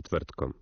Četvrtkom.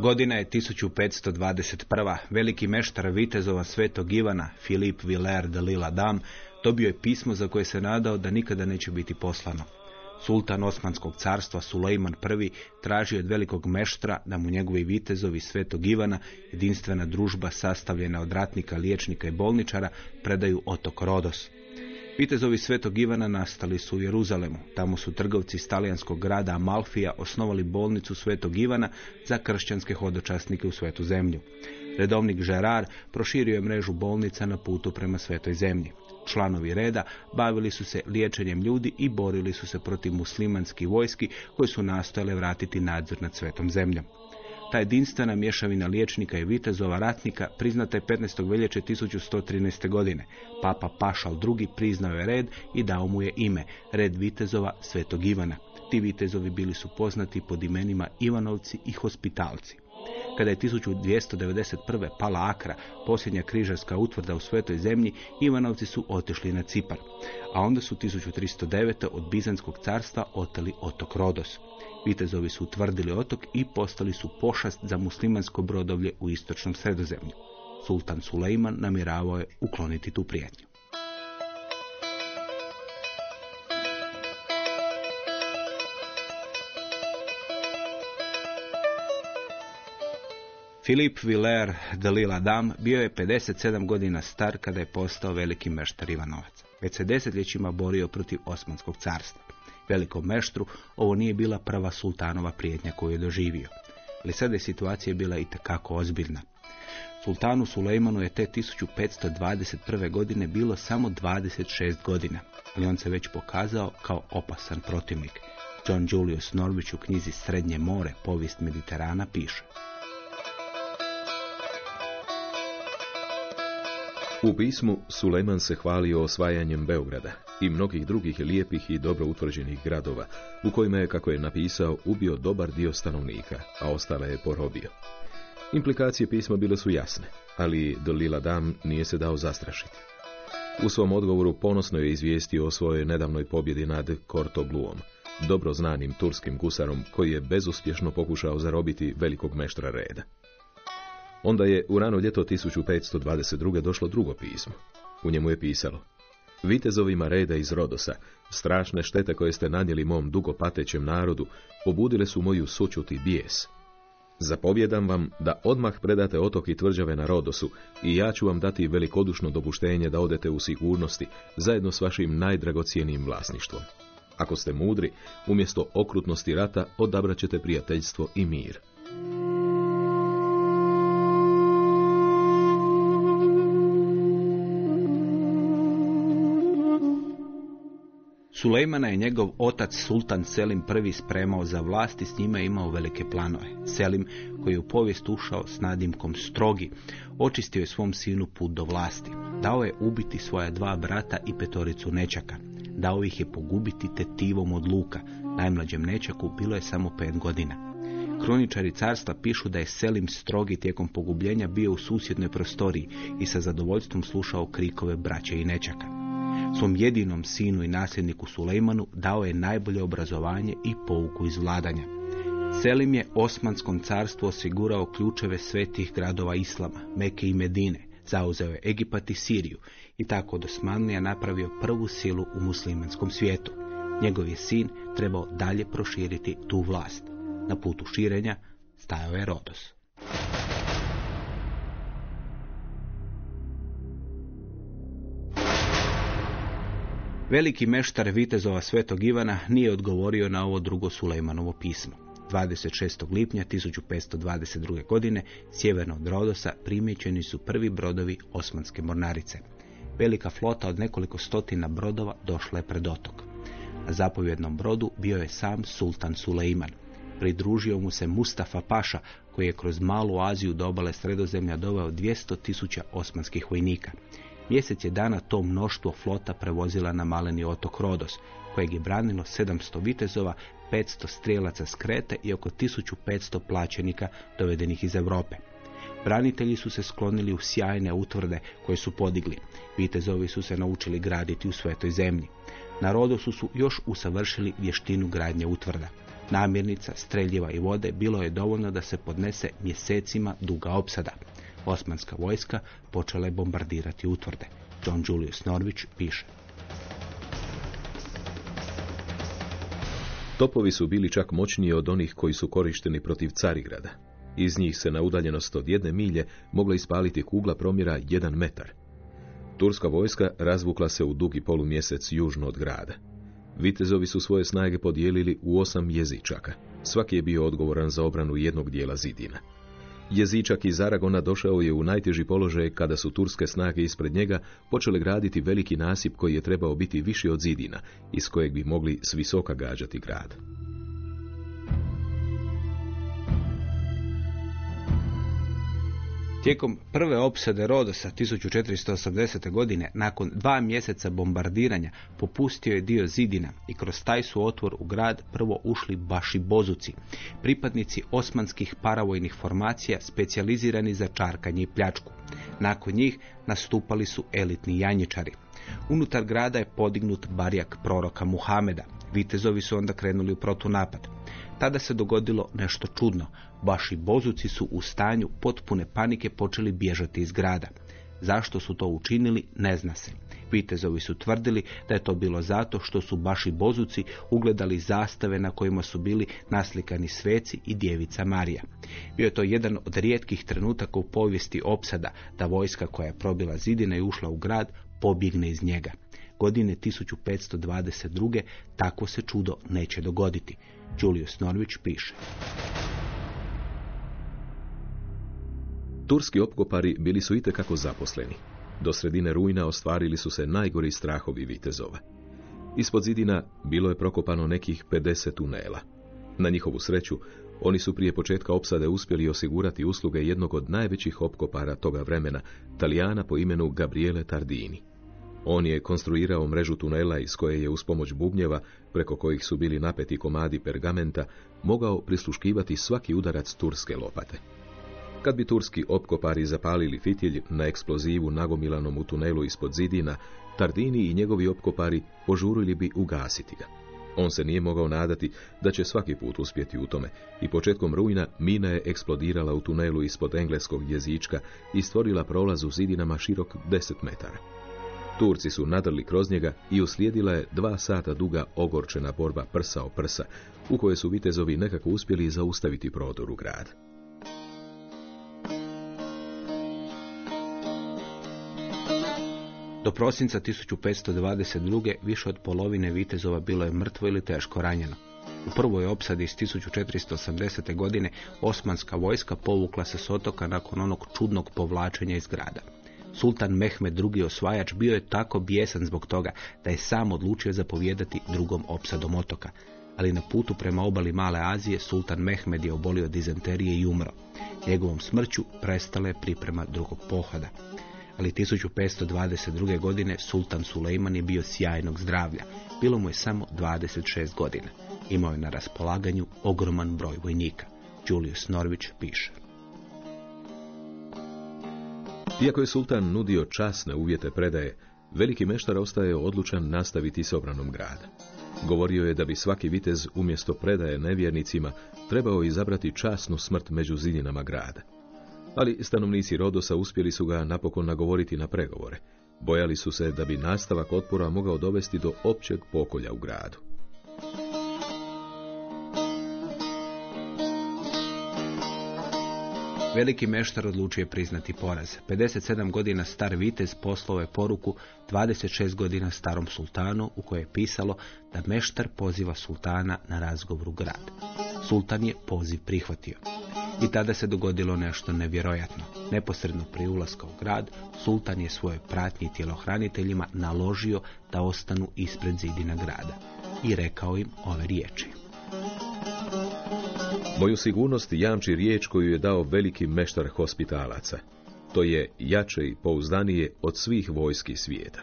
Godina je 1521. Veliki meštar vitezova svetog Ivana, Filip Villers de Lille Adam, dobio je pismo za koje se nadao da nikada neće biti poslano. Sultan Osmanskog carstva Sulejman I tražio od velikog meštra da mu njegovi vitezovi svetog Ivana, jedinstvena družba sastavljena od ratnika, liječnika i bolničara, predaju otok Rodos. Vitezovi Svetog Ivana nastali su u Jeruzalemu. Tamo su trgovci iz talijanskog grada Amalfija osnovali bolnicu Svetog Ivana za kršćanske hodočasnike u svetu zemlju. Redovnik Žerar proširio je mrežu bolnica na putu prema svetoj zemlji. Članovi reda bavili su se liječenjem ljudi i borili su se protiv muslimanskih vojski koji su nastojale vratiti nadzor nad svetom zemljom. Ta jedinstvena mješavina liječnika i vitezova ratnika priznata je 15. veljače 1113. godine. Papa Pašal II. priznao je red i dao mu je ime, red vitezova Svetog Ivana. Ti vitezovi bili su poznati pod imenima Ivanovci i Hospitalci. Kada je 1291. pala Akra, posljednja križarska utvrda u svetoj zemlji, Ivanovci su otišli na Cipar. A onda su 1309. od Bizanskog carstva oteli otok Rodos. Vitezovi su utvrdili otok i postali su pošast za muslimansko brodovlje u istočnom sredozemlju. Sultan Sulejman namjeravao je ukloniti tu prijetnju. Filip Villers de Lille Adam bio je 57 godina star kada je postao veliki meštar Ivanovac. Već se desetljećima borio protiv Osmanskog carstva. Velikom meštru ovo nije bila prva sultanova prijetnja koju je doživio. Ali sada je situacija bila i tekako ozbiljna. Sultanu Sulejmanu je te 1521. godine bilo samo 26 godina, ali on se već pokazao kao opasan protivnik. John Julius Norwich u knjizi Srednje more, povijest Mediterana piše. U pismu Sulejman se hvalio osvajanjem Beograda i mnogih drugih lijepih i dobro utvrđenih gradova, u kojima je, kako je napisao, ubio dobar dio stanovnika, a ostale je porobio. Implikacije pisma bile su jasne, ali Dalila Dam nije se dao zastrašiti. U svom odgovoru ponosno je izvijestio o svojoj nedavnoj pobjedi nad Kortogluom, dobro znanim turskim gusarom koji je bezuspješno pokušao zarobiti velikog meštra reda. Onda je u rano ljeto 1522. došlo drugo pismo. U njemu je pisalo Vitezovima reda iz Rodosa, strašne štete koje ste nanijeli mom dugo patećem narodu, pobudile su moju sućut i bijes. Zapovjedam vam da odmah predate otok i tvrđave na Rodosu i ja ću vam dati velikodušno dopuštenje da odete u sigurnosti zajedno s vašim najdragocijenijim vlasništvom. Ako ste mudri, umjesto okrutnosti rata odabrat ćete prijateljstvo i mir. Sulejmana je njegov otac Sultan Selim I spremao za vlast i s njima imao velike planove. Selim, koji je u povijest ušao s nadimkom strogi, očistio je svom sinu put do vlasti. Dao je ubiti svoja dva brata i petoricu nečaka. Dao ih je pogubiti tetivom od luka. Najmlađem nečaku bilo je samo pet godina. Kroničari carstva pišu da je Selim strogi tijekom pogubljenja bio u susjednoj prostoriji i sa zadovoljstvom slušao krikove braće i nečaka. Svom jedinom sinu i nasljedniku Sulejmanu dao je najbolje obrazovanje i pouku iz vladanja. Selim je Osmanskom carstvu osigurao ključeve svetih gradova Islama, Meke i Medine, zauzeo je Egipat i Siriju i tako od Osmanlija napravio prvu silu u muslimanskom svijetu. Njegov je sin trebao dalje proširiti tu vlast. Na putu širenja stajao je Rodos. Veliki meštar vitezova Svetog Ivana nije odgovorio na ovo drugo Sulejmanovo pismo. 26. lipnja 1522. godine sjeverno od Rodosa primjećeni su prvi brodovi Osmanske mornarice. Velika flota od nekoliko stotina brodova došla je pred otok. Na zapovjednom brodu bio je sam sultan Sulejman. Pridružio mu se Mustafa Paša, koji je kroz malu Aziju do obale sredozemlja doveo 200 tisuća osmanskih vojnika. Mjesec je dana to mnoštvo flota prevozila na maleni otok Rodos, kojeg je branilo 700 vitezova, 500 strijelaca s Krete i oko 1500 plaćenika dovedenih iz Europe. Branitelji su se sklonili u sjajne utvrde koje su podigli. Vitezovi su se naučili graditi u svetoj zemlji. Na Rodosu su još usavršili vještinu gradnje utvrda. Namirnica, streljiva i vode bilo je dovoljno da se podnese mjesecima duga opsada. Osmanska vojska počela je bombardirati utvrde. John Julius Norwich piše. Topovi su bili čak moćniji od onih koji su korišteni protiv Carigrada. Iz njih se na udaljenost od jedne milje mogla ispaliti kugla promjera jedan metar. Turska vojska razvukla se u dugi polumjesec južno od grada. Vitezovi su svoje snage podijelili u osam jezičaka. Svaki je bio odgovoran za obranu jednog dijela zidina. Jezičak iz Aragona došao je u najteži položaj kada su turske snage ispred njega počele graditi veliki nasip koji je trebao biti viši od zidina, iz kojeg bi mogli s visoka gađati grad. Tijekom prve opsade Rodosa 1480. godine, nakon dva mjeseca bombardiranja, popustio je dio zidina i kroz taj su otvor u grad prvo ušli baši bozuci, pripadnici osmanskih paravojnih formacija specijalizirani za čarkanje i pljačku. Nakon njih nastupali su elitni janjičari. Unutar grada je podignut barijak proroka Muhameda. Vitezovi su onda krenuli u protunapad. Tada se dogodilo nešto čudno. Baši bozuci su u stanju potpune panike počeli bježati iz grada. Zašto su to učinili, ne zna se. Vitezovi su tvrdili da je to bilo zato što su baši bozuci ugledali zastave na kojima su bili naslikani sveci i djevica Marija. Bio je to jedan od rijetkih trenutaka u povijesti opsada da vojska koja je probila zidine i ušla u grad pobjegne iz njega. Godine 1522. tako se čudo neće dogoditi. Julius Norwich piše. Turski opkopari bili su itekako zaposleni. Do sredine rujna ostvarili su se najgori strahovi vitezova. Ispod zidina bilo je prokopano nekih 50 tunela. Na njihovu sreću, oni su prije početka opsade uspjeli osigurati usluge jednog od najvećih opkopara toga vremena, Talijana po imenu Gabriele Tardini. On je konstruirao mrežu tunela iz koje je uz pomoć bubnjeva, preko kojih su bili napeti komadi pergamenta, mogao prisluškivati svaki udarac turske lopate. Kad bi turski opkopari zapalili fitilj na eksplozivu nagomilanom u tunelu ispod zidina, Tardini i njegovi opkopari požurili bi ugasiti ga. On se nije mogao nadati da će svaki put uspjeti u tome i početkom rujna mina je eksplodirala u tunelu ispod engleskog jezička i stvorila prolaz u zidinama širok 10 metara. Turci su nadrli kroz njega i uslijedila je dva sata duga ogorčena borba prsa o prsa, u kojoj su vitezovi nekako uspjeli zaustaviti prodor u grad. Do prosinca 1522. više od polovine vitezova bilo je mrtvo ili teško ranjeno. U prvoj opsadi iz 1480. godine osmanska vojska povukla se s otoka nakon onog čudnog povlačenja iz grada. Sultan Mehmed II. osvajač bio je tako bijesan zbog toga da je sam odlučio zapovijedati drugom opsadom otoka. Ali na putu prema obali Male Azije Sultan Mehmed je obolio dizenterije i umro. Njegovom smrću prestala je priprema drugog pohoda. Ali 1522. godine Sultan Sulejman je bio sjajnog zdravlja. Bilo mu je samo 26 godina. Imao je na raspolaganju ogroman broj vojnika. Julius Norwich piše. Iako je sultan nudio časne uvjete predaje, veliki meštar ostaje odlučan nastaviti s obranom grada. Govorio je da bi svaki vitez umjesto predaje nevjernicima trebao izabrati časnu smrt među zidinama grada. Ali stanovnici Rodosa uspjeli su ga napokon nagovoriti na pregovore. Bojali su se da bi nastavak otpora mogao dovesti do općeg pokolja u gradu. Veliki meštar odlučuje priznati poraz. 57 godina star vitez poslao je poruku 26 godina starom sultanu u kojoj je pisalo da meštar poziva sultana na razgovor u grad. Sultan je poziv prihvatio. I tada se dogodilo nešto nevjerojatno. Neposredno prije ulaska u grad, sultan je svoje pratnje i tjelohraniteljima naložio da ostanu ispred zidina grada i rekao im ove riječi. Moju sigurnost jamči riječ koju je dao veliki meštar hospitalaca. To je jače i pouzdanije od svih vojski svijeta.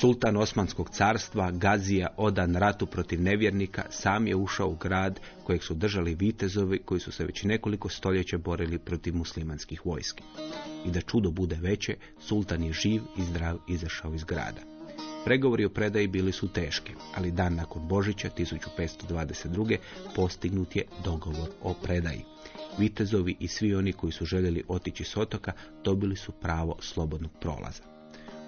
Sultan Osmanskog carstva, Gazija, odan ratu protiv nevjernika, sam je ušao u grad kojeg su držali vitezovi koji su se već nekoliko stoljeća borili protiv muslimanskih vojski. I da čudo bude veće, sultan je živ i zdrav izašao iz grada. Pregovori o predaji bili su teški, ali dan nakon Božića 1522. postignut je dogovor o predaji. Vitezovi i svi oni koji su željeli otići s otoka dobili su pravo slobodnog prolaza.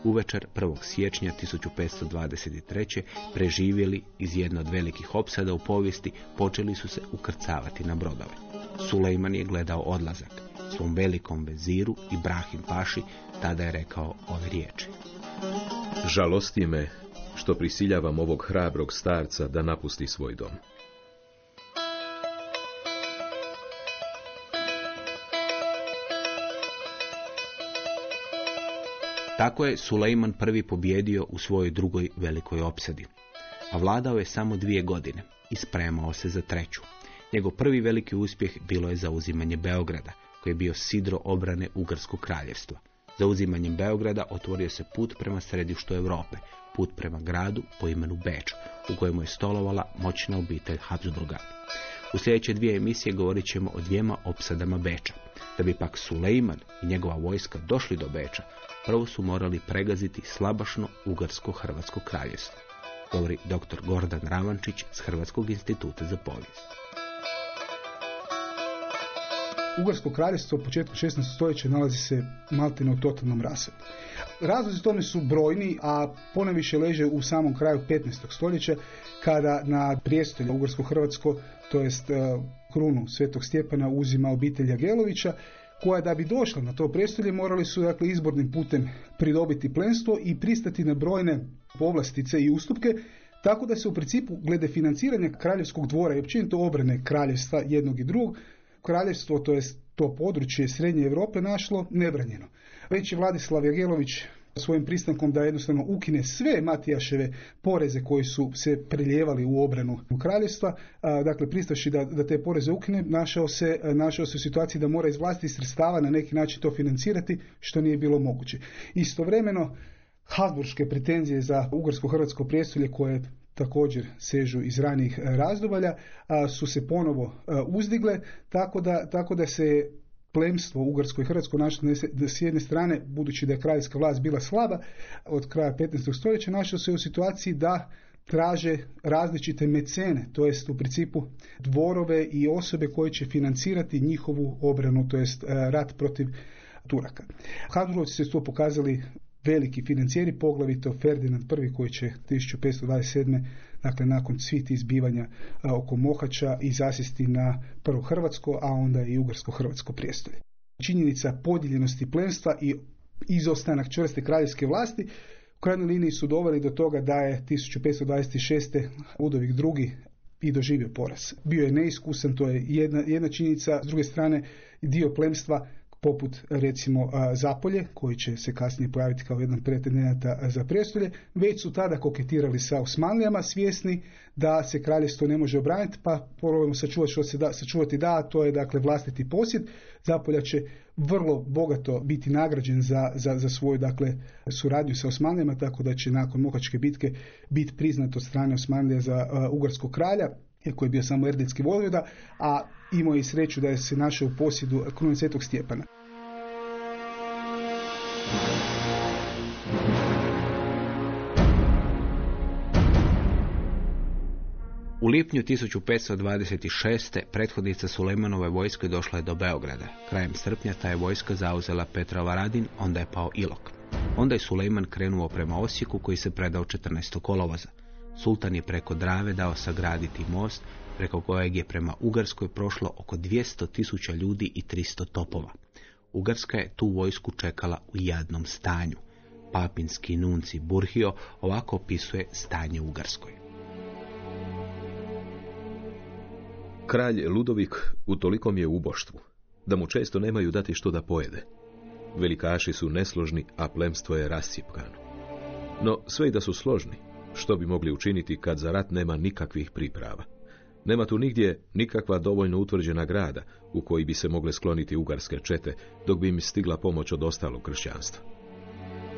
Uvečer 1. siječnja 1523. preživjeli iz jedne od velikih opsada u povijesti počeli su se ukrcavati na brodove. Sulejman je gledao odlazak. Svom velikom veziru i Brahim Paši tada je rekao ove riječi. Žalosti me što prisiljavam ovog hrabrog starca da napusti svoj dom. Tako je Sulejman prvi pobjedio u svojoj drugoj velikoj opsadi. A vladao je samo dvije godine i spremao se za treću. Njegov prvi veliki uspjeh bilo je zauzimanje Beograda, koji je bio sidro obrane Ugarskog kraljevstva. Zauzimanjem Beograda otvorio se put prema središtu Europe, put prema gradu po imenu Beč, u kojemu je stolovala moćna obitelj Habsburga. U sljedeće dvije emisije govorit ćemo o dvijema opsadama Beča. Da bi pak Sulejman i njegova vojska došli do Beča, prvo su morali pregaziti slabašno Ugarsko-Hrvatsko kraljevstvo. Govori dr. Gordan Ravančić s Hrvatskog instituta za povijest. Ugarsko kraljevstvo u početku 16. stoljeća nalazi se maltene u totalnom rasadu. Razlozi tome su brojni, a poneviše leže u samom kraju 15. stoljeća, kada na prijestolje Ugarsko-Hrvatsko, to jest e, krunu Svetog Stjepana uzima obitelj Jagelovića, koja da bi došla na to prijestolje morali su dakle, izbornim putem pridobiti plenstvo i pristati na brojne povlastice i ustupke, tako da se u principu glede financiranja kraljevskog dvora i općenito obrane kraljevstva jednog i drugog kraljevstvo, to je to područje Srednje Europe našlo nebranjeno. Već je Vladislav Jagelović svojim pristankom da jednostavno ukine sve Matijaševe poreze koji su se preljevali u obranu kraljevstva, dakle pristaši da, da te poreze ukine, našao se, našao se u situaciji da mora iz vlasti sredstava na neki način to financirati, što nije bilo moguće. Istovremeno, Habsburgske pretenzije za ugarsko-hrvatsko prijestolje koje također sežu iz ranijih e, razdobalja, su se ponovo e, uzdigle, tako da, tako da se plemstvo Ugarsko i Hrvatsko našlo s jedne strane, budući da je kraljevska vlast bila slaba od kraja 15. stoljeća, našlo se u situaciji da traže različite mecene, to jest u principu dvorove i osobe koje će financirati njihovu obranu, to jest rat protiv Turaka. Habsburgovci se to pokazali veliki financijeri, poglavito Ferdinand I koji će 1527. dakle nakon svih tih izbivanja oko Mohača i zasjesti na prvo Hrvatsko, a onda i Ugarsko-Hrvatsko prijestolje. Činjenica podijeljenosti plemstva i izostanak čvrste kraljevske vlasti u krajnjoj liniji su doveli do toga da je 1526. Udovik II i doživio poraz. Bio je neiskusan, to je jedna, jedna činjenica, s druge strane dio plemstva poput recimo Zapolje, koji će se kasnije pojaviti kao jedan pretendenata za prijestolje, već su tada koketirali sa Osmanlijama, svjesni da se kraljevstvo ne može obraniti, pa probujemo sačuvati što se da, sačuvati da, to je dakle vlastiti posjed. Zapolja će vrlo bogato biti nagrađen za, za, za svoju dakle suradnju sa Osmanlijama, tako da će nakon Mohačke bitke biti priznat od strane Osmanlija za uh, Ugarskog kralja, iako je bio samo erdetski vojvoda, a imao je sreću da je se našao u posjedu krune Svetog Stjepana. U lipnju 1526. prethodnica Sulejmanove vojske došla je do Beograda. Krajem srpnja ta je vojska zauzela Petra Varadin, onda je pao Ilok. Onda je Sulejman krenuo prema Osijeku koji se predao 14. kolovoza. Sultan je preko Drave dao sagraditi most preko kojeg je prema Ugarskoj prošlo oko 200 tisuća ljudi i 300 topova. Ugarska je tu vojsku čekala u jadnom stanju. Papinski nunci Burhio ovako opisuje stanje Ugarskoj. Kralj Ludovik u tolikom je uboštvu, da mu često nemaju dati što da pojede. Velikaši su nesložni, a plemstvo je rascjepkano. No, sve i da su složni, što bi mogli učiniti kad za rat nema nikakvih priprava? Nema tu nigdje nikakva dovoljno utvrđena grada u koji bi se mogle skloniti ugarske čete, dok bi im stigla pomoć od ostalog kršćanstva.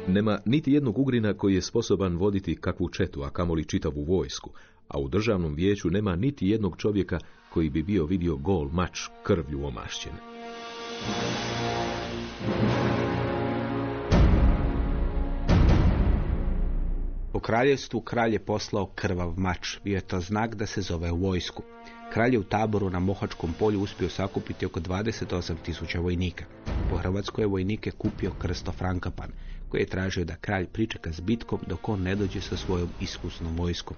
Nema niti jednog ugrina koji je sposoban voditi kakvu četu, a kamoli čitavu vojsku, a u državnom vijeću nema niti jednog čovjeka koji bi bio vidio gol mač krvlju omašćen. Po kraljevstvu kralj je poslao krvav mač, bio je to znak da se zove u vojsku. Kralj je u taboru na Mohačkom polju uspio sakupiti oko 28 tisuća vojnika. Po Hrvatskoj je vojnike kupio Krsto Frankapan, koji je tražio da kralj pričeka s bitkom dok on ne dođe sa svojom iskusnom vojskom.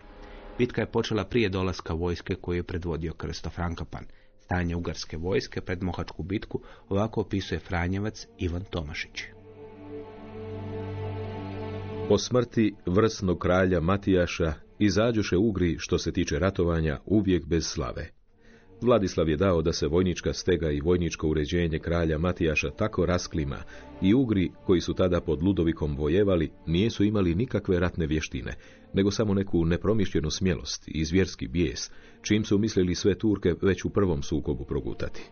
Bitka je počela prije dolaska vojske koju je predvodio Krsto Frankapan. Stanje ugarske vojske pred Mohačku bitku ovako opisuje Franjevac Ivan Tomašić. Po smrti vrsnog kralja Matijaša izađuše Ugri što se tiče ratovanja uvijek bez slave. Vladislav je dao da se vojnička stega i vojničko uređenje kralja Matijaša tako rasklima i Ugri, koji su tada pod Ludovikom vojevali, nijesu imali nikakve ratne vještine, nego samo neku nepromišljenu smjelost i zvjerski bijes, čim su mislili sve Turke već u prvom sukobu progutati.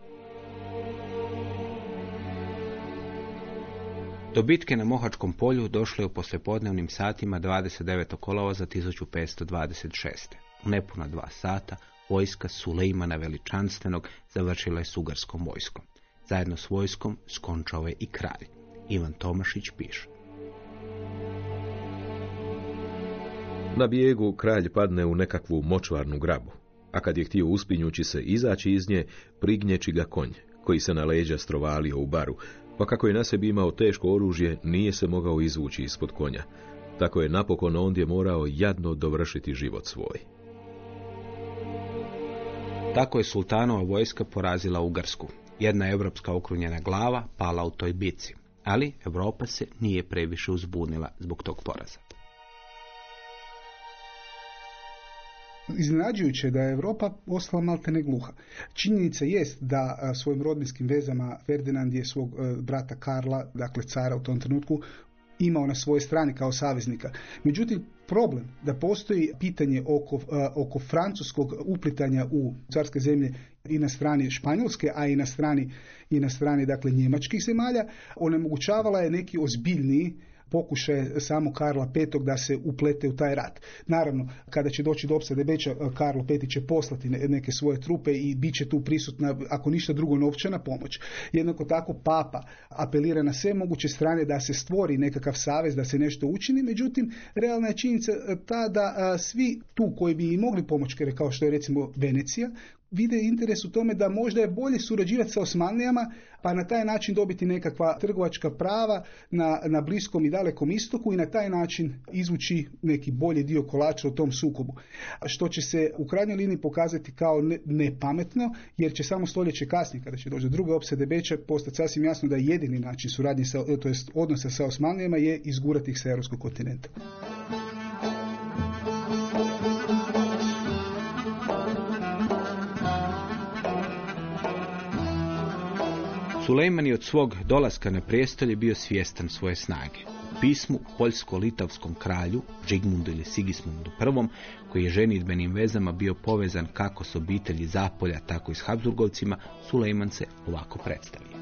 Do bitke na Mohačkom polju došlo je u poslijepodnevnim satima 29. kolovoza 1526. U nepuna dva sata vojska Sulejmana Veličanstvenog završila je s ugarskom vojskom. Zajedno s vojskom skončao je i kralj. Ivan Tomašić piše. Na bijegu kralj padne u nekakvu močvarnu grabu, a kad je htio uspinjući se izaći iz nje, prignječi ga konj, koji se na leđa strovalio u baru, pa kako je na sebi imao teško oružje, nije se mogao izvući ispod konja. Tako je napokon ondje morao jadno dovršiti život svoj. Tako je sultanova vojska porazila Ugarsku. Jedna evropska okrunjena glava pala u toj bici, ali Europa se nije previše uzbunila zbog tog poraza. Iznenađujuće da je Europa ostala maltene gluha. Činjenica jest da svojim rodbinskim vezama Ferdinand je svog e, brata Karla, dakle cara u tom trenutku, imao na svojoj strani kao saveznika. Međutim, problem da postoji pitanje oko, a, oko francuskog uplitanja u carske zemlje i na strani Španjolske, a i na strani i na strani dakle njemačkih zemalja, onemogućavala je neki ozbiljniji pokušaj samo Karla V da se uplete u taj rat. Naravno, kada će doći do opsade Beča, Karlo V će poslati neke svoje trupe i bit će tu prisutna, ako ništa drugo, novčana pomoć. Jednako tako Papa apelira na sve moguće strane da se stvori nekakav savez, da se nešto učini, međutim, realna je činjenica ta da svi tu koji bi i mogli pomoći, kao što je recimo Venecija, vide interes u tome da možda je bolje surađivati sa Osmanlijama, pa na taj način dobiti nekakva trgovačka prava na, na Bliskom i Dalekom istoku i na taj način izvući neki bolji dio kolača u tom sukobu. Što će se u krajnjoj liniji pokazati kao nepametno, jer će samo stoljeće kasnije, kada će doći do druge opsede Beča, postati sasvim jasno da jedini način suradnje, sa, to jest odnosa sa Osmanlijama je izgurati ih sa europskog kontinenta. Sulejman je od svog dolaska na prijestolje bio svjestan svoje snage. U pismu poljsko-litavskom kralju, Žigmundu ili Sigismundu I, koji je ženitbenim vezama bio povezan kako s obitelji Zapolja, tako i s Habsburgovcima, Sulejman se ovako predstavio.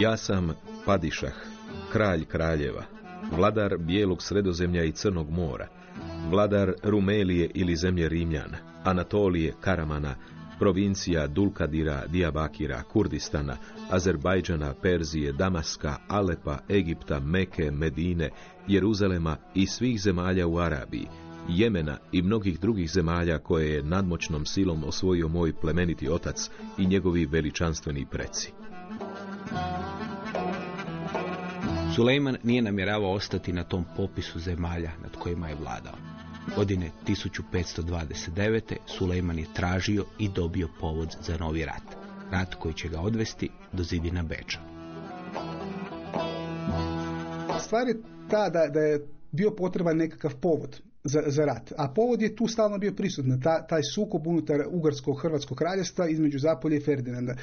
Ja sam Padišah, kralj kraljeva, vladar bijelog sredozemlja i crnog mora, vladar Rumelije ili zemlje Rimljana, Anatolije, Karamana, provincija Dulkadira, Dijabakira, Kurdistana, Azerbajdžana, Perzije, Damaska, Alepa, Egipta, Meke, Medine, Jeruzalema i svih zemalja u Arabiji, Jemena i mnogih drugih zemalja koje je nadmoćnom silom osvojio moj plemeniti otac i njegovi veličanstveni preci. Sulejman nije namjeravao ostati na tom popisu zemalja nad kojima je vladao. Godine 1529. Sulejman je tražio i dobio povod za novi rat. Rat koji će ga odvesti do zidina Beča. Stvar je ta da, da je bio potreban nekakav povod za, za rat. A povod je tu stalno bio prisutan, ta, taj sukob unutar Ugarskog Hrvatskog kraljevstva između Zapolje i Ferdinanda.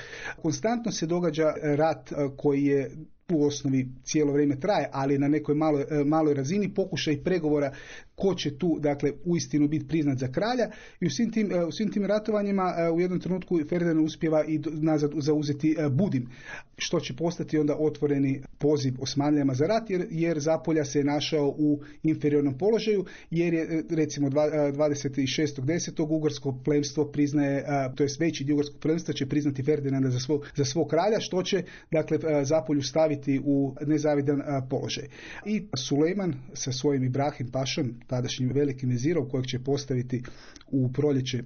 Konstantno se događa rat koji je u osnovi cijelo vrijeme traje, ali na nekoj maloj, eh, maloj razini pokušaj pregovora ko će tu dakle uistinu biti priznat za kralja i u svim tim, u svim tim ratovanjima u jednom trenutku Ferdinand uspjeva i nazad zauzeti Budim što će postati onda otvoreni poziv Osmanlijama za rat jer, jer Zapolja se je našao u inferiornom položaju jer je recimo 26.10. Ugarsko plemstvo priznaje to je veći dio plemstva će priznati Ferdinanda za svog, za svog kralja što će dakle Zapolju staviti u nezavidan položaj. I Sulejman sa svojim Ibrahim Pašom tadašnjim velikim vezirom kojeg će postaviti u proljeće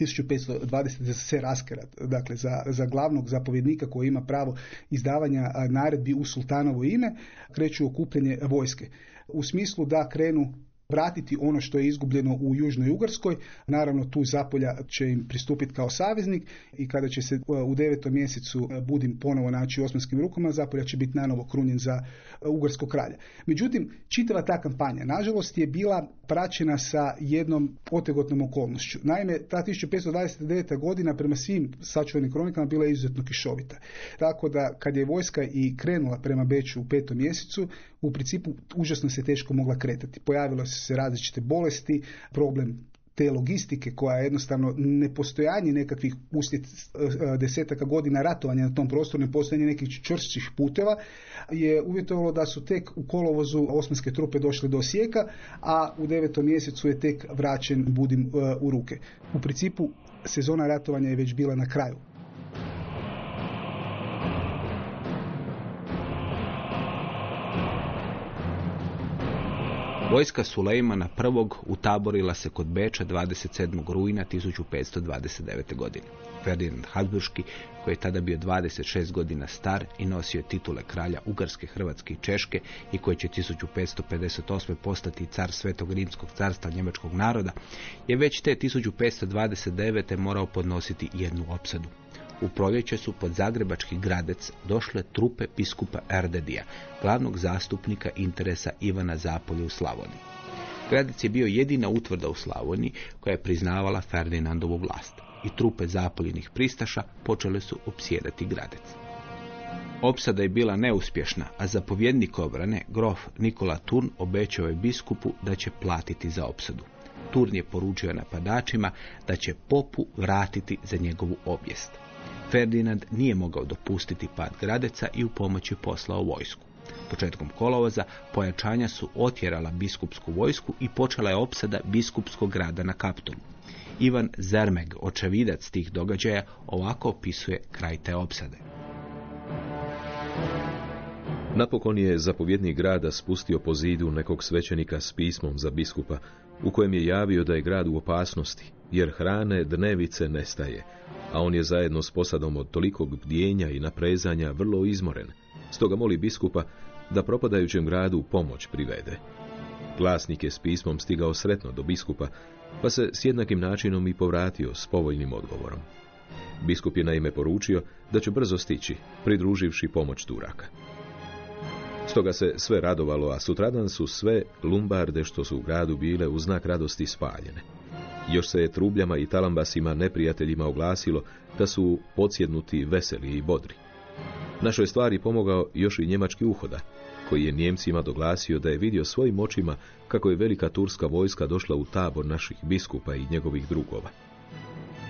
1520 za se raskerat, dakle za, za glavnog zapovjednika koji ima pravo izdavanja naredbi u sultanovo ime, kreću okupljanje vojske. U smislu da krenu vratiti ono što je izgubljeno u Južnoj Ugarskoj. Naravno tu Zapolja će im pristupiti kao saveznik i kada će se u devetom mjesecu Budim ponovo naći u osmanskim rukama, Zapolja će biti nanovo krunjen za Ugarskog kralja. Međutim, čitava ta kampanja, nažalost, je bila praćena sa jednom otegotnom okolnošću. Naime, ta 1529. godina prema svim sačuvanim kronikama bila je izuzetno kišovita. Tako da kad je vojska i krenula prema Beču u petom mjesecu, u principu užasno se teško mogla kretati. Pojavile su se različite bolesti, problem te logistike koja je jednostavno nepostojanje nekakvih uslijed desetaka godina ratovanja na tom prostoru, nepostojanje nekih čvršćih puteva je uvjetovalo da su tek u kolovozu osmanske trupe došle do Osijeka, a u devetom mjesecu je tek vraćen Budim u ruke. U principu sezona ratovanja je već bila na kraju. Vojska Sulejmana prvog utaborila se kod Beča 27. rujna 1529. godine. Ferdinand Habsburški, koji je tada bio 26 godina star i nosio titule kralja Ugarske, Hrvatske i Češke i koji će 1558. postati car Svetog Rimskog carstva njemačkog naroda, je već te 1529. morao podnositi jednu opsadu. U proljeće su pod Zagrebački gradec došle trupe biskupa Erdedija, glavnog zastupnika interesa Ivana Zapolje u Slavoniji. Gradec je bio jedina utvrda u Slavoniji koja je priznavala Ferdinandovu vlast i trupe zapoljenih pristaša počele su opsjedati gradec. Opsada je bila neuspješna, a zapovjednik obrane, grof Nikola Turn, obećao je biskupu da će platiti za opsadu. Turn je poručio napadačima da će popu vratiti za njegovu obijest. Ferdinand nije mogao dopustiti pad Gradeca i u pomoći poslao vojsku. Početkom kolovoza pojačanja su otjerala biskupsku vojsku i počela je opsada biskupskog grada na Kaptolu. Ivan Zermeg, očevidac tih događaja, ovako opisuje kraj te opsade. Napokon je zapovjednik grada spustio po zidu nekog svećenika s pismom za biskupa, u kojem je javio da je grad u opasnosti, jer hrane dnevice nestaje, a on je zajedno s posadom od tolikog bdjenja i naprezanja vrlo izmoren. Stoga moli biskupa da propadajućem gradu pomoć privede. Glasnik je s pismom stigao sretno do biskupa, pa se s jednakim načinom i povratio s povoljnim odgovorom. Biskup je naime poručio da će brzo stići, pridruživši pomoć Turaka. Stoga se sve radovalo, a sutradan su sve lumbarde što su u gradu bile u znak radosti spaljene. Još se je trubljama i talambasima neprijateljima oglasilo da su podsjednuti veseli i bodri. Našoj stvari pomogao još i njemački uhoda, koji je Njemcima doglasio da je vidio svojim očima kako je velika turska vojska došla u tabor naših biskupa i njegovih drugova.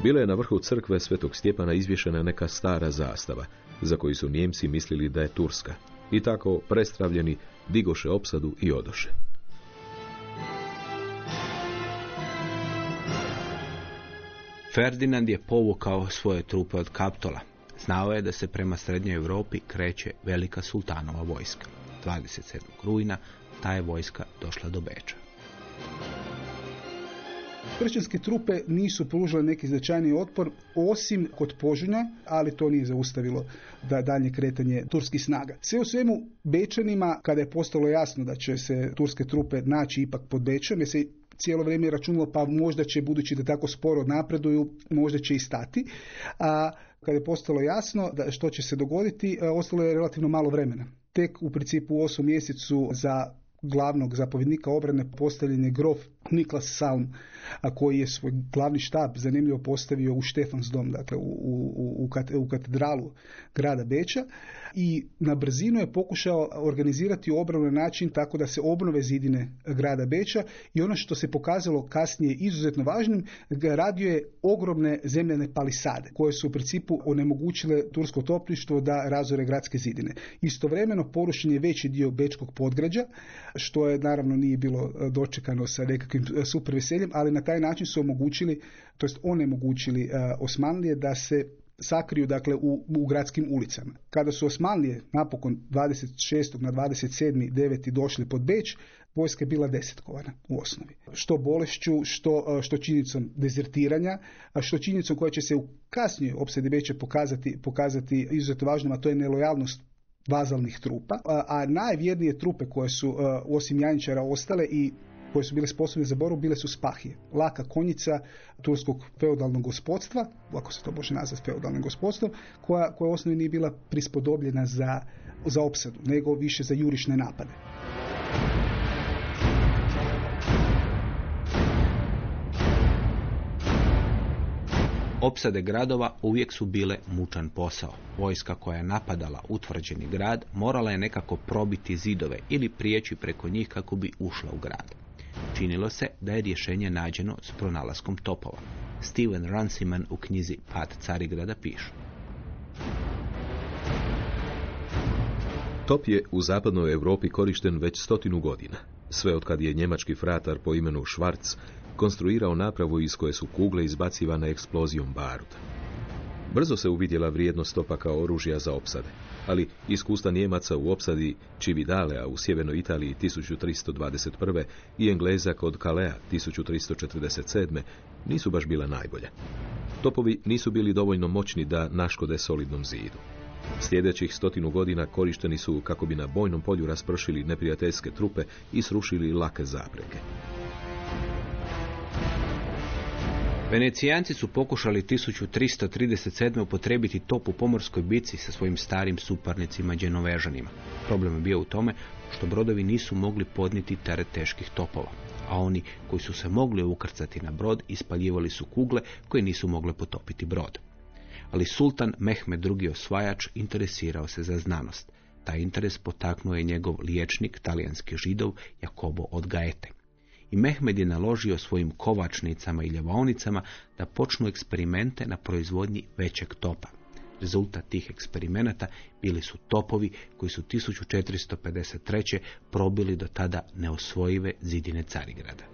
Bila je na vrhu crkve Svetog Stjepana izvješena neka stara zastava, za koju su Njemci mislili da je turska, i tako prestravljeni digoše opsadu i odoše. Ferdinand je povukao svoje trupe od Kaptola. Znao je da se prema srednjoj Europi kreće velika sultanova vojska. 27. rujna ta je vojska došla do Beča. Kršćanske trupe nisu pružile neki značajni otpor, osim kod Požunja, ali to nije zaustavilo da daljnje kretanje turskih snaga. Sve u svemu, Bečanima, kada je postalo jasno da će se turske trupe naći ipak pod Bečom, jer se cijelo vrijeme je računalo pa možda će, budući da tako sporo napreduju, možda će i stati. A kada je postalo jasno da što će se dogoditi, e, ostalo je relativno malo vremena. Tek u principu u osam mjesecu za glavnog zapovjednika obrane postavljen je grof Niklas Salm, a koji je svoj glavni štab zanimljivo postavio u Štefansdom, dakle u, u, u, katedralu grada Beča i na brzinu je pokušao organizirati obranu na način tako da se obnove zidine grada Beča i ono što se pokazalo kasnije izuzetno važnim, radio je ogromne zemljane palisade koje su u principu onemogućile tursko topništvo da razore gradske zidine. Istovremeno porušen je veći dio bečkog podgrađa, što je naravno nije bilo dočekano sa nekakvim super veseljem, ali na taj način su omogućili, to jest onemogućili Osmanlije da se sakriju dakle u, u gradskim ulicama. Kada su Osmanlije napokon 26. na 27. 9. došli pod Beč, vojska je bila desetkovana u osnovi. Što bolešću, što, što činjenicom dezertiranja, što činjenicom koja će se u kasnijoj opsedi Beča pokazati, pokazati izuzetno važnom, a to je nelojalnost vazalnih trupa, a, a najvjernije trupe koje su osim Janjičara ostale i koje su bile sposobne za boru bile su spahije. Laka konjica turskog feudalnog gospodstva, ako se to može nazvati feudalnim gospodstvom, koja, koja osnovi nije bila prispodobljena za, za opsadu, nego više za jurišne napade. Opsade gradova uvijek su bile mučan posao. Vojska koja je napadala utvrđeni grad morala je nekako probiti zidove ili prijeći preko njih kako bi ušla u grad. Činilo se da je rješenje nađeno s pronalaskom topova. Steven Runciman u knjizi Pad Carigrada piše. Top je u zapadnoj Europi korišten već stotinu godina, sve od kad je njemački fratar po imenu Schwarz konstruirao napravu iz koje su kugle izbacivane eksplozijom baruta. Brzo se uvidjela vrijednost topa kao oružja za opsade, ali iskustva Njemaca u opsadi Cividalea u sjevernoj Italiji 1321. i Engleza kod Kalea 1347. nisu baš bila najbolja. Topovi nisu bili dovoljno moćni da naškode solidnom zidu. Sljedećih stotinu godina korišteni su kako bi na bojnom polju raspršili neprijateljske trupe i srušili lake zapreke. Venecijanci su pokušali 1337. upotrebiti top u pomorskoj bici sa svojim starim suparnicima dženovežanima. Problem je bio u tome što brodovi nisu mogli podniti teret teških topova, a oni koji su se mogli ukrcati na brod ispaljivali su kugle koje nisu mogle potopiti brod. Ali sultan Mehmed II. osvajač interesirao se za znanost. Taj interes potaknuo je njegov liječnik, talijanski židov, Jakobo od Gaete i Mehmed je naložio svojim kovačnicama i ljevaonicama da počnu eksperimente na proizvodnji većeg topa. Rezultat tih eksperimenata bili su topovi koji su 1453. probili do tada neosvojive zidine Carigrada.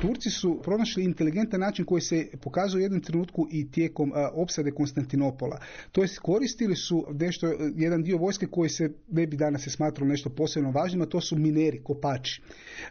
Turci su pronašli inteligentan način koji se pokazuje u jednom trenutku i tijekom opsade Konstantinopola. To jest koristili su nešto, jedan dio vojske koji se ne bi danas se smatralo nešto posebno važnim, a to su mineri, kopači.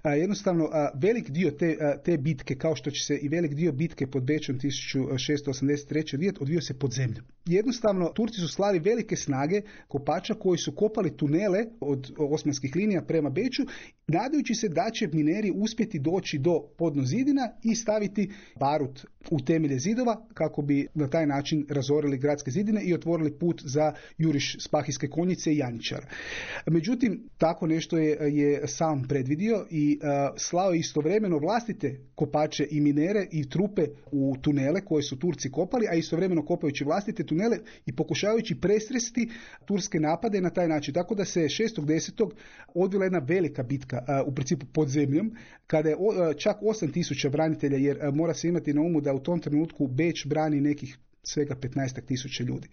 jednostavno, velik dio te, te bitke, kao što će se i velik dio bitke pod Bečom 1683. vidjeti, odvio se pod zemljom. Jednostavno, Turci su slali velike snage kopača koji su kopali tunele od osmanskih linija prema Beču, nadajući se da će mineri uspjeti doći do zidina i staviti barut u temelje zidova kako bi na taj način razorili gradske zidine i otvorili put za juriš spahijske konjice i janičara. Međutim, tako nešto je, je sam predvidio i uh, slao istovremeno vlastite kopače i minere i trupe u tunele koje su Turci kopali, a istovremeno kopajući vlastite tunele i pokušavajući presresti turske napade na taj način. Tako da se 6.10. odvila jedna velika bitka u principu pod zemljom, kada je čak 8000 branitelja, jer mora se imati na umu da u tom trenutku Beč brani nekih svega 15 tisuća ljudi.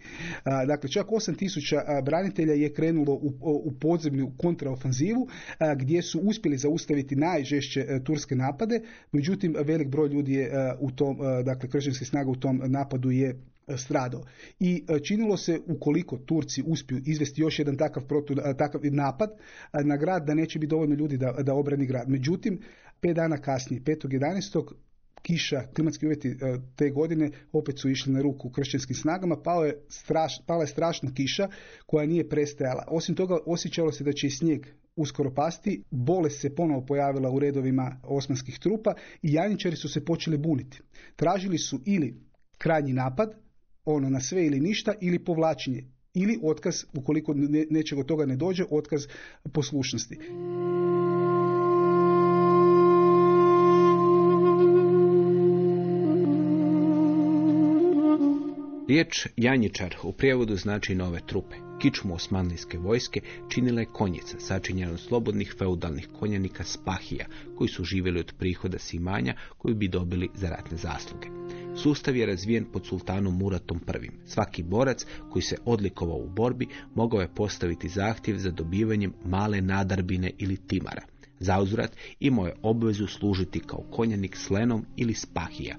Dakle, čak 8 tisuća branitelja je krenulo u, u podzemlju kontraofanzivu gdje su uspjeli zaustaviti najžešće e, turske napade, međutim velik broj ljudi je u tom, dakle kršćanskih snaga u tom napadu je e, stradao. I e, činilo se, ukoliko Turci uspiju izvesti još jedan takav, protu, e, takav napad e, na grad, da neće biti dovoljno ljudi da, da obrani grad. Međutim, pet dana kasnije, 5.11. kiša, klimatski uvjeti e, te godine opet su išli na ruku kršćanskim snagama, pao je straš, pala je strašna kiša koja nije prestajala. Osim toga, osjećalo se da će i snijeg uskoro pasti, bolest se ponovo pojavila u redovima osmanskih trupa i janjičari su se počeli buniti. Tražili su ili krajnji napad, ono na sve ili ništa, ili povlačenje, ili otkaz, ukoliko ne, nečeg od toga ne dođe, otkaz poslušnosti. Riječ Janjičar u prijevodu znači nove trupe. Kičmu osmanlijske vojske činila je konjica, sačinjena od slobodnih feudalnih konjanika Spahija, koji su živjeli od prihoda simanja koju bi dobili za ratne zasluge. Sustav je razvijen pod sultanom Muratom I. Svaki borac koji se odlikovao u borbi mogao je postaviti zahtjev za dobivanjem male nadarbine ili timara. Zauzvrat imao je obvezu služiti kao konjanik s lenom ili spahija.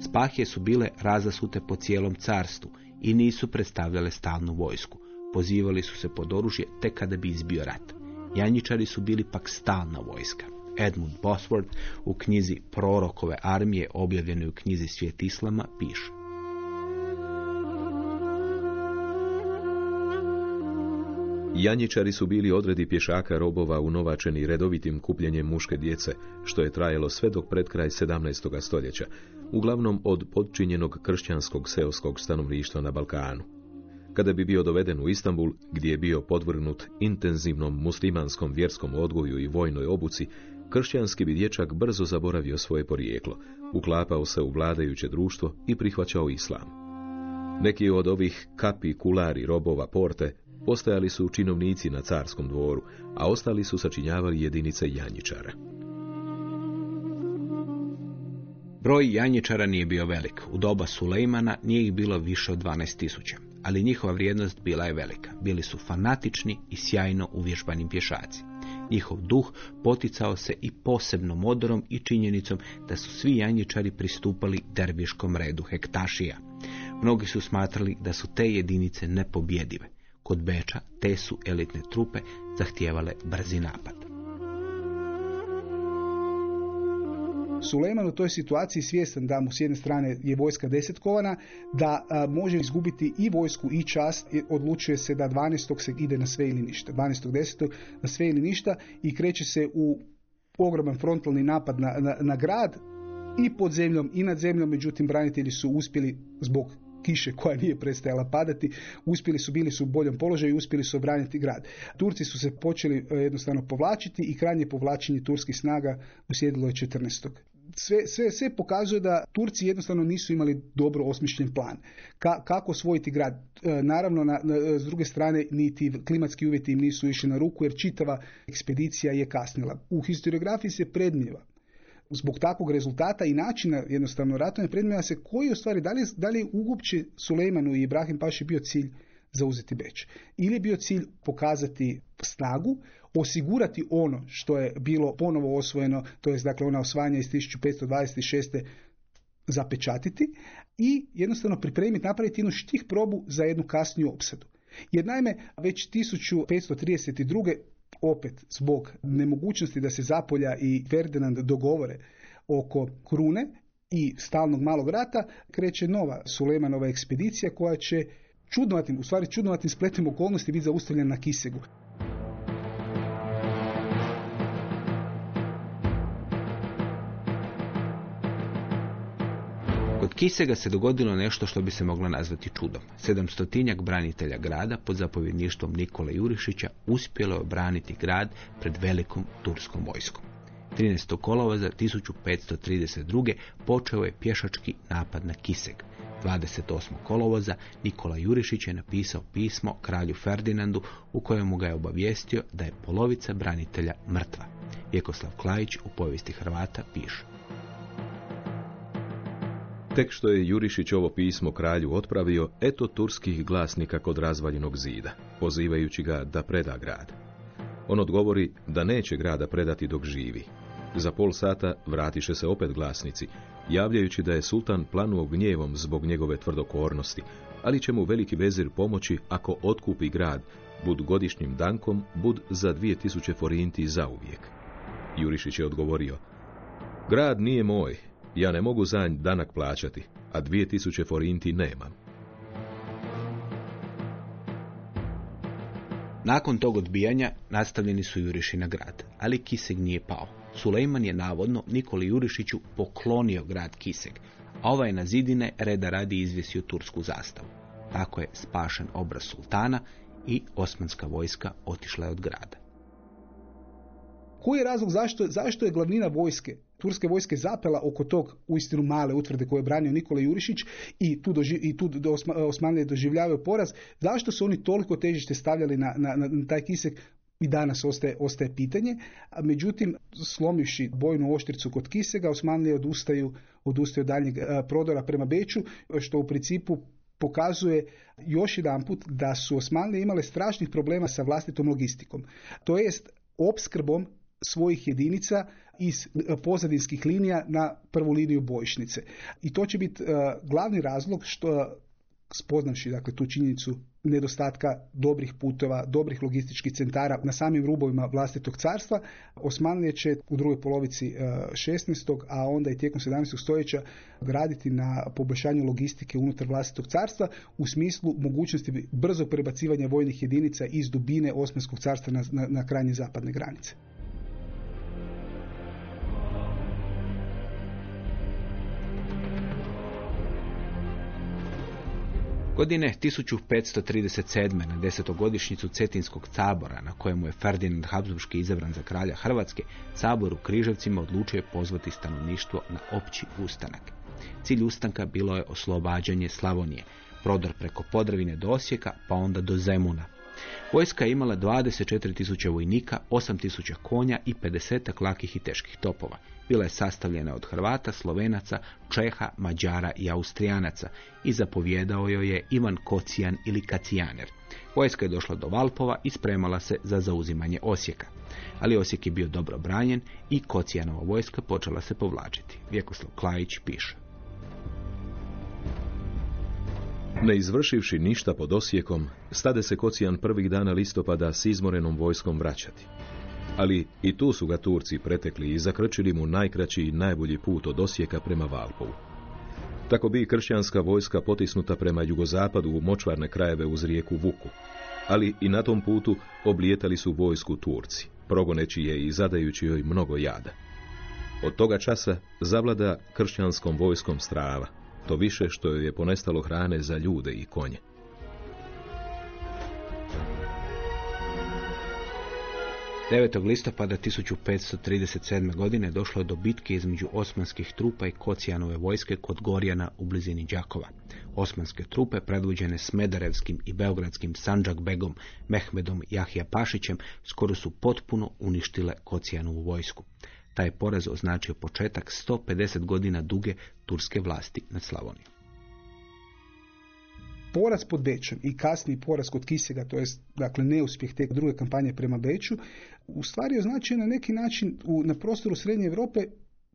Spahije su bile razasute po cijelom carstvu i nisu predstavljale stalnu vojsku. Pozivali su se pod oružje tek kada bi izbio rat. Janjičari su bili pak stalna vojska. Edmund Bosworth u knjizi Prorokove armije objavljenoj u knjizi Svijet Islama piše. Janjičari su bili odredi pješaka robova unovačeni redovitim kupljenjem muške djece, što je trajalo sve dok pred kraj 17. stoljeća, uglavnom od podčinjenog kršćanskog seoskog stanovništva na Balkanu. Kada bi bio doveden u Istanbul, gdje je bio podvrgnut intenzivnom muslimanskom vjerskom odgoju i vojnoj obuci, kršćanski bi dječak brzo zaboravio svoje porijeklo, uklapao se u vladajuće društvo i prihvaćao islam. Neki od ovih kapi, kulari, robova, porte postajali su činovnici na carskom dvoru, a ostali su sačinjavali jedinice janjičara. Broj janjičara nije bio velik. U doba Sulejmana nije ih bilo više od 12.000, ali njihova vrijednost bila je velika. Bili su fanatični i sjajno uvježbani pješaci. Njihov duh poticao se i posebnom odorom i činjenicom da su svi janjičari pristupali derviškom redu hektašija. Mnogi su smatrali da su te jedinice nepobjedive. Kod Beča te su elitne trupe zahtijevale brzi napad. Sulejman u toj situaciji svjestan da mu s jedne strane je vojska desetkovana, da a, može izgubiti i vojsku i čast, i odlučuje se da 12. se ide na sve ili ništa. 12.10. na sve ili ništa i kreće se u ogroman frontalni napad na, na, na grad i pod zemljom i nad zemljom, međutim branitelji su uspjeli zbog kiše koja nije prestajala padati, uspjeli su, bili su u boljem položaju i uspjeli su obraniti grad. Turci su se počeli e, jednostavno povlačiti i krajnje povlačenje turskih snaga uslijedilo je 14. Sve, sve, sve pokazuje da Turci jednostavno nisu imali dobro osmišljen plan. Ka, kako osvojiti grad? E, naravno, na, na, s druge strane, niti klimatski uvjeti im nisu išli na ruku, jer čitava ekspedicija je kasnila. U historiografiji se predmijeva zbog takvog rezultata i načina jednostavno ratovanja predmijeva se koji u stvari, da li, da li je Sulejmanu i Ibrahim Paši bio cilj zauzeti Beč. Ili je bio cilj pokazati snagu, osigurati ono što je bilo ponovo osvojeno, to je dakle ona osvajanja iz 1526. zapečatiti i jednostavno pripremiti, napraviti jednu štih probu za jednu kasniju opsadu. Jer naime, već 1532 opet zbog nemogućnosti da se Zapolja i Ferdinand dogovore oko krune i stalnog malog rata, kreće nova Sulejmanova ekspedicija koja će čudnovatim, u stvari čudnovatim spletom okolnosti biti zaustavljena na Kisegu. Kisega se dogodilo nešto što bi se moglo nazvati čudom. Sedamstotinjak branitelja grada pod zapovjedništvom Nikola Jurišića uspjelo je obraniti grad pred velikom turskom vojskom. 13. kolovoza 1532. počeo je pješački napad na Kiseg. 28. kolovoza Nikola Jurišić je napisao pismo kralju Ferdinandu u kojemu ga je obavijestio da je polovica branitelja mrtva. Vjekoslav Klajić u povijesti Hrvata piše. Tek što je Jurišić ovo pismo kralju otpravio, eto turskih glasnika kod razvaljenog zida, pozivajući ga da preda grad. On odgovori da neće grada predati dok živi. Za pol sata vratiše se opet glasnici, javljajući da je sultan planuo gnjevom zbog njegove tvrdokornosti, ali će mu veliki vezir pomoći ako otkupi grad, bud godišnjim dankom, bud za 2000 forinti zauvijek. Jurišić je odgovorio, grad nije moj, ja ne mogu za nj danak plaćati, a 2000 forinti nemam. Nakon tog odbijanja nastavljeni su juriši na grad, ali Kiseg nije pao. Sulejman je navodno Nikoli Jurišiću poklonio grad Kiseg, a ovaj na zidine reda radi izvjesio tursku zastavu. Tako je spašen obraz sultana i osmanska vojska otišla je od grada. Koji je razlog zašto, zašto je glavnina vojske, turske vojske zapela oko tog uistinu male utvrde koje je branio Nikola Jurišić i tu, doži, i tu Osma, Osmanlije doživljavaju poraz, zašto su oni toliko težište stavljali na, na, na taj kisek i danas ostaje, ostaje pitanje. A međutim, slomivši bojnu oštricu kod Kisega, Osmanlije odustaju, odustaju daljnjeg prodora prema Beću, što u principu pokazuje još jedanput da su Osmanlije imale strašnih problema sa vlastitom logistikom. To jest opskrbom svojih jedinica iz pozadinskih linija na prvu liniju bojišnice. I to će biti glavni razlog što spoznavši dakle tu činjenicu nedostatka dobrih putova, dobrih logističkih centara na samim rubovima vlastitog carstva, Osmanlije će u drugoj polovici 16. a onda i tijekom 17. stoljeća graditi na poboljšanju logistike unutar vlastitog carstva u smislu mogućnosti brzog prebacivanja vojnih jedinica iz dubine Osmanskog carstva na, na, na krajnje zapadne granice. Godine 1537. na desetogodišnjicu Cetinskog sabora, na kojemu je Ferdinand Habsburški izabran za kralja Hrvatske, sabor u Križevcima odlučio je pozvati stanovništvo na opći ustanak. Cilj ustanka bilo je oslobađanje Slavonije, prodor preko Podravine do Osijeka, pa onda do Zemuna. Vojska je imala 24.000 vojnika, 8.000 konja i 50 lakih i teških topova. Bila je sastavljena od Hrvata, Slovenaca, Čeha, Mađara i Austrijanaca i zapovjedao joj je Ivan Kocijan ili Kacijaner. Vojska je došla do Valpova i spremala se za zauzimanje Osijeka. Ali Osijek je bio dobro branjen i Kocijanova vojska počela se povlačiti. Vjekoslav Klajić piše. Ne izvršivši ništa pod Osijekom, stade se Kocijan prvih dana listopada s izmorenom vojskom vraćati. Ali i tu su ga Turci pretekli i zakrčili mu najkraći i najbolji put od Osijeka prema Valpovu. Tako bi kršćanska vojska potisnuta prema jugozapadu u močvarne krajeve uz rijeku Vuku, ali i na tom putu oblijetali su vojsku Turci, progoneći je i zadajući joj mnogo jada. Od toga časa zavlada kršćanskom vojskom strava, to više što je ponestalo hrane za ljude i konje. 9. listopada 1537. godine došlo je do bitke između osmanskih trupa i Kocijanove vojske kod Gorjana u blizini Đakova. Osmanske trupe, predvođene Smederevskim i Beogradskim Sanđak Begom, Mehmedom Jahija Pašićem, skoro su potpuno uništile Kocijanovu vojsku. Taj poraz označio početak 150 godina duge turske vlasti nad Slavonijom. Poraz pod Bečom i kasniji poraz kod Kisega, to je dakle neuspjeh te druge kampanje prema Beču, u stvari označio na neki način u, na prostoru Srednje Europe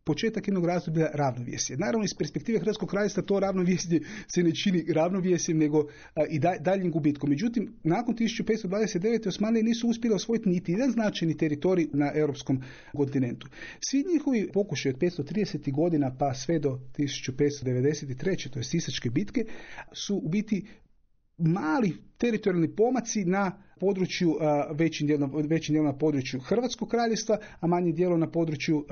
početak jednog razdoblja ravnovjesje. Naravno, iz perspektive Hrvatskog kraljevstva to ravnovjesje se ne čini ravnovjesjem, nego i da, daljnjim gubitkom. Međutim, nakon 1529. Osmanlije nisu uspjeli osvojiti niti jedan značajni teritorij na europskom kontinentu. Svi njihovi pokušaj od 530. godina pa sve do 1593. to je Sisačke bitke, su u biti mali teritorijalni pomaci na području, većim dijelom, većim dijelom na području Hrvatskog kraljevstva, a manje dijelo na području,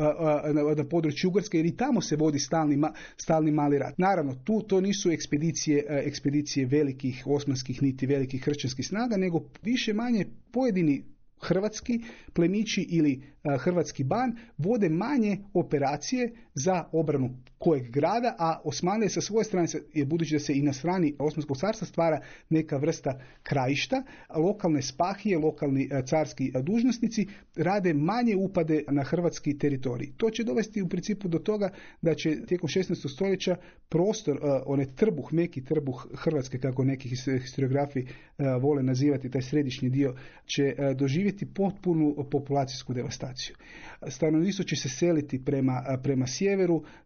na području Ugarske, jer i tamo se vodi stalni, stalni mali rat. Naravno, tu to nisu ekspedicije, ekspedicije velikih osmanskih niti velikih kršćanskih snaga, nego više manje pojedini hrvatski plemići ili hrvatski ban vode manje operacije za obranu kojeg grada, a Osmanlije sa svoje strane, budući da se i na strani Osmanskog carstva stvara neka vrsta krajišta, lokalne spahije, lokalni carski dužnosnici rade manje upade na hrvatski teritorij. To će dovesti u principu do toga da će tijekom 16. stoljeća prostor, one trbuh, meki trbuh Hrvatske, kako neki historiografi vole nazivati, taj središnji dio, će doživjeti potpunu populacijsku devastaciju. Stanovništvo će se seliti prema, prema sjeveru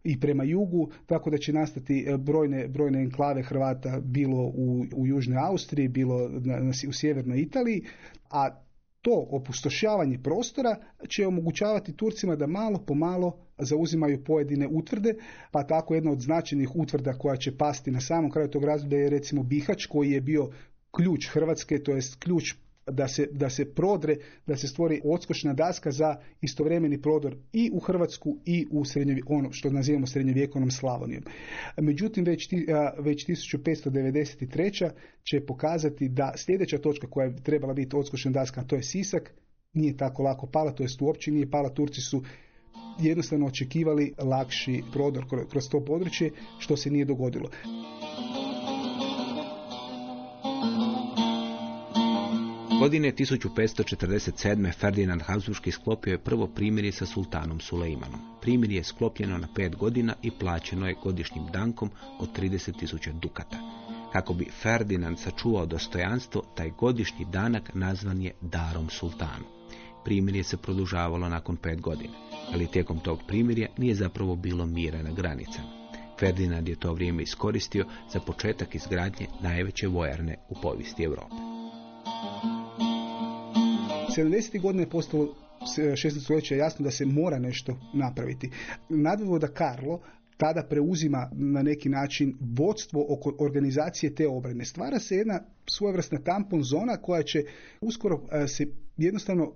i prema jugu, tako da će nastati brojne, brojne enklave Hrvata bilo u, u Južnoj Austriji, bilo na, na, u sjevernoj Italiji, a to opustošavanje prostora će omogućavati Turcima da malo po malo zauzimaju pojedine utvrde, pa tako jedna od značajnih utvrda koja će pasti na samom kraju tog razdoblja je recimo Bihać koji je bio ključ Hrvatske, to jest ključ da se, da se prodre, da se stvori odskočna daska za istovremeni prodor i u Hrvatsku i u srednje, ono što nazivamo srednjovjekovnom Slavonijom. Međutim, već, već 1593. će pokazati da sljedeća točka koja je trebala biti odskočna daska, to je Sisak, nije tako lako pala, to jest uopće nije pala, Turci su jednostavno očekivali lakši prodor kroz to područje, što se nije dogodilo. Godine 1547. Ferdinand Habsburgski sklopio je prvo primirje sa sultanom Sulejmanom. Primirje je sklopljeno na pet godina i plaćeno je godišnjim dankom od 30.000 dukata. Kako bi Ferdinand sačuvao dostojanstvo, taj godišnji danak nazvan je darom sultanu. Primirje se produžavalo nakon pet godina, ali tijekom tog primirja nije zapravo bilo mira na granicama. Ferdinand je to vrijeme iskoristio za početak izgradnje najveće vojarne u povijesti Europe. 70. godine je postalo 16. stoljeća jasno da se mora nešto napraviti. Nadvojvoda Karlo tada preuzima na neki način vodstvo oko organizacije te obrane. Stvara se jedna svojevrsna tampon zona koja će uskoro se jednostavno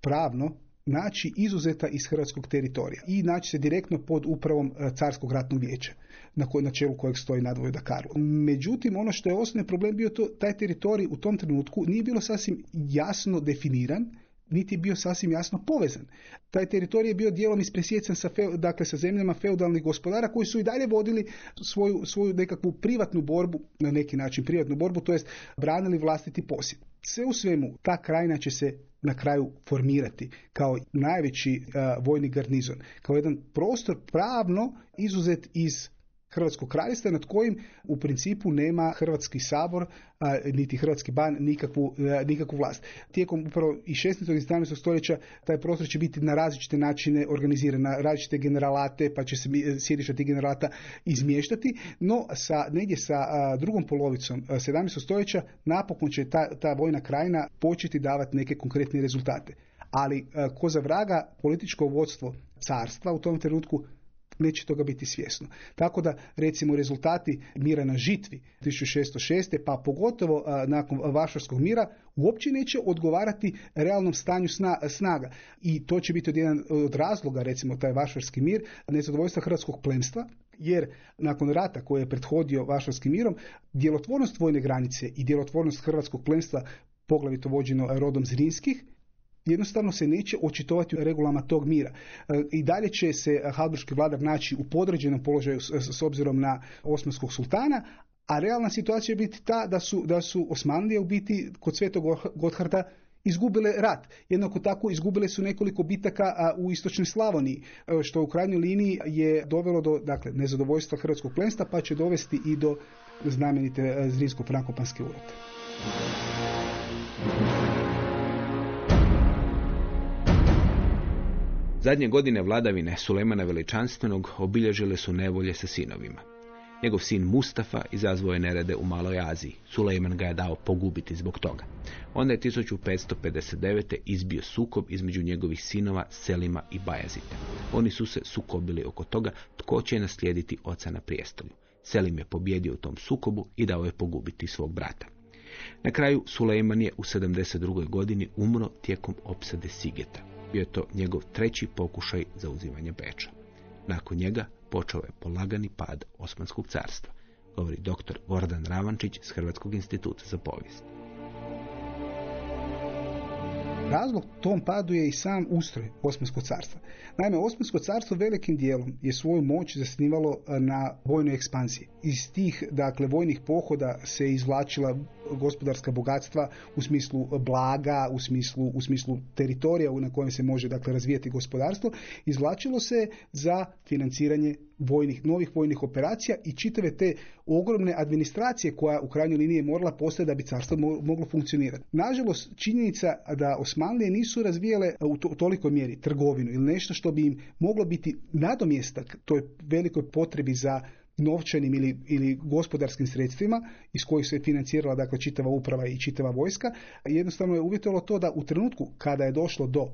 pravno naći izuzeta iz hrvatskog teritorija i naći se direktno pod upravom Carskog ratnog vijeća na, koj, na čelu kojeg stoji nadvojda Karlo. Međutim, ono što je osnovni problem bio to, taj teritorij u tom trenutku nije bilo sasvim jasno definiran, niti je bio sasvim jasno povezan. Taj teritorij je bio dijelom ispresjecan sa, dakle, sa zemljama feudalnih gospodara koji su i dalje vodili svoju, svoju nekakvu privatnu borbu, na neki način privatnu borbu, to jest branili vlastiti posjed. Sve u svemu, ta krajina će se na kraju formirati kao najveći uh, vojni garnizon, kao jedan prostor pravno izuzet iz Hrvatskog kraljevstva nad kojim u principu nema Hrvatski sabor niti Hrvatski ban nikakvu, nikakvu vlast. Tijekom upravo i 16. i 17. stoljeća taj prostor će biti na različite načine organiziran, na različite generalate, pa će se sjedišta tih generalata izmještati, no sa, negdje sa drugom polovicom 17. stoljeća napokon će ta, ta vojna krajina početi davati neke konkretne rezultate. Ali ko za vraga političko vodstvo carstva u tom trenutku neće toga biti svjesno. Tako da recimo rezultati mira na žitvi 1606. pa pogotovo a, nakon Vašarskog mira uopće neće odgovarati realnom stanju sna, snaga. I to će biti od jedan od razloga recimo taj Vašarski mir nezadovoljstva hrvatskog plemstva jer nakon rata koji je prethodio Vašarskim mirom djelotvornost vojne granice i djelotvornost hrvatskog plemstva poglavito vođeno rodom Zrinskih jednostavno se neće očitovati u regulama tog mira. I dalje će se Habsburški vladar naći u podređenom položaju s obzirom na Osmanskog sultana, a realna situacija će biti ta da su, da su Osmanlije u biti kod Svetog Gotharda izgubile rat. Jednako tako izgubile su nekoliko bitaka u istočnoj Slavoniji, što u krajnjoj liniji je dovelo do dakle, nezadovoljstva hrvatskog plenstva, pa će dovesti i do znamenite zrinsko-frankopanske urote. Zadnje godine vladavine Sulejmana Veličanstvenog obilježile su nevolje sa sinovima. Njegov sin Mustafa izazvao je nerede u Maloj Aziji. Sulejman ga je dao pogubiti zbog toga. Onda je 1559. izbio sukob između njegovih sinova Selima i Bajazita. Oni su se sukobili oko toga tko će naslijediti oca na prijestolju. Selim je pobjedio u tom sukobu i dao je pogubiti svog brata. Na kraju Sulejman je u 72. godini umro tijekom opsade Sigeta. Bio je to njegov treći pokušaj za uzimanje Beča. Nakon njega počeo je polagani pad Osmanskog carstva, govori dr. Gordan Ravančić s Hrvatskog instituta za povijest. Razlog tom padu je i sam ustroj Osmanskog carstva. Naime, Osmansko carstvo velikim dijelom je svoju moć zasnivalo na vojnoj ekspansiji. Iz tih, dakle, vojnih pohoda se izvlačila gospodarska bogatstva u smislu blaga, u smislu, u smislu teritorija na kojem se može dakle razvijati gospodarstvo, izvlačilo se za financiranje vojnih, novih vojnih operacija i čitave te ogromne administracije koja u krajnjoj liniji morala postati da bi carstvo mo- moglo funkcionirati. Nažalost, činjenica da Osmanlije nisu razvijale u to, tolikoj mjeri trgovinu ili nešto što bi im moglo biti nadomjestak toj velikoj potrebi za novčanim ili, ili gospodarskim sredstvima iz kojih se financirala dakle čitava uprava i čitava vojska, jednostavno je uvjetovalo to da u trenutku kada je došlo do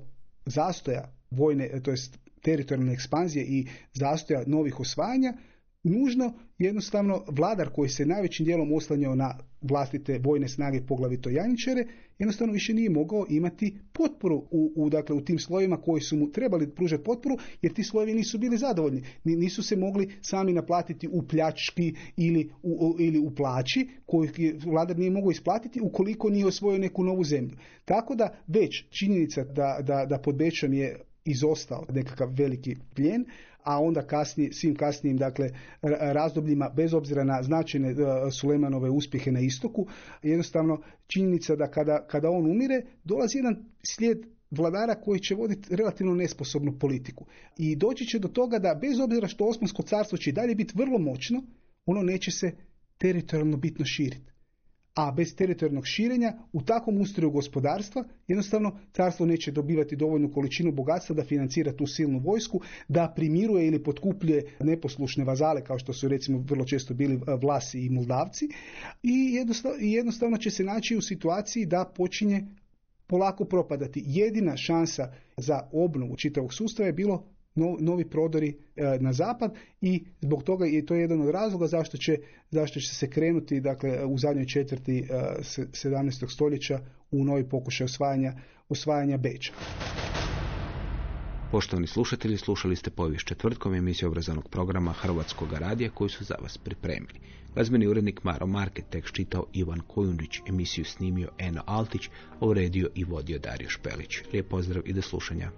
zastoja vojne, to jest teritorijalne ekspanzije i zastoja novih osvajanja, nužno jednostavno vladar koji se najvećim dijelom oslanjao na vlastite vojne snage, poglavito janjičare, jednostavno više nije mogao imati potporu u, u, dakle, u tim slojevima koji su mu trebali pružati potporu, jer ti slojevi nisu bili zadovoljni. Ni- Nisu se mogli sami naplatiti u pljački ili u, ili u plaći koju vladar nije mogao isplatiti ukoliko nije osvojio neku novu zemlju. Tako da već činjenica da, da, da pod Bečom je izostao nekakav veliki plijen, a onda kasnije, svim kasnijim dakle, ra- razdobljima, bez obzira na značajne e, Sulemanove uspjehe na istoku, jednostavno činjenica da kada, kada on umire, dolazi jedan slijed vladara koji će voditi relativno nesposobnu politiku. I doći će do toga da bez obzira što Osmansko carstvo će dalje biti vrlo moćno, ono neće se teritorijalno bitno širiti a bez teritorijalnog širenja u takvom ustroju gospodarstva jednostavno carstvo neće dobivati dovoljnu količinu bogatstva da financira tu silnu vojsku, da primiruje ili potkupljuje neposlušne vazale kao što su recimo vrlo često bili e, Vlasi i Moldavci i jednostavno, i jednostavno će se naći u situaciji da počinje polako propadati. Jedina šansa za obnovu čitavog sustava je bilo no- novi prodori e, na zapad i zbog toga je to jedan od razloga zašto će, zašto će se krenuti dakle, u zadnjoj četvrti e, se- 17. stoljeća u novi pokušaj osvajanja, osvajanja Beča. Poštovani slušatelji, slušali ste povijest četvrtkom emisiju obrazovnog programa Hrvatskog radija koji su za vas pripremili. Glazbeni urednik Maro Market tekst čitao Ivan Kojundić, emisiju snimio Eno Altić, uredio i vodio Dario Špelić. Lijep pozdrav i do slušanja.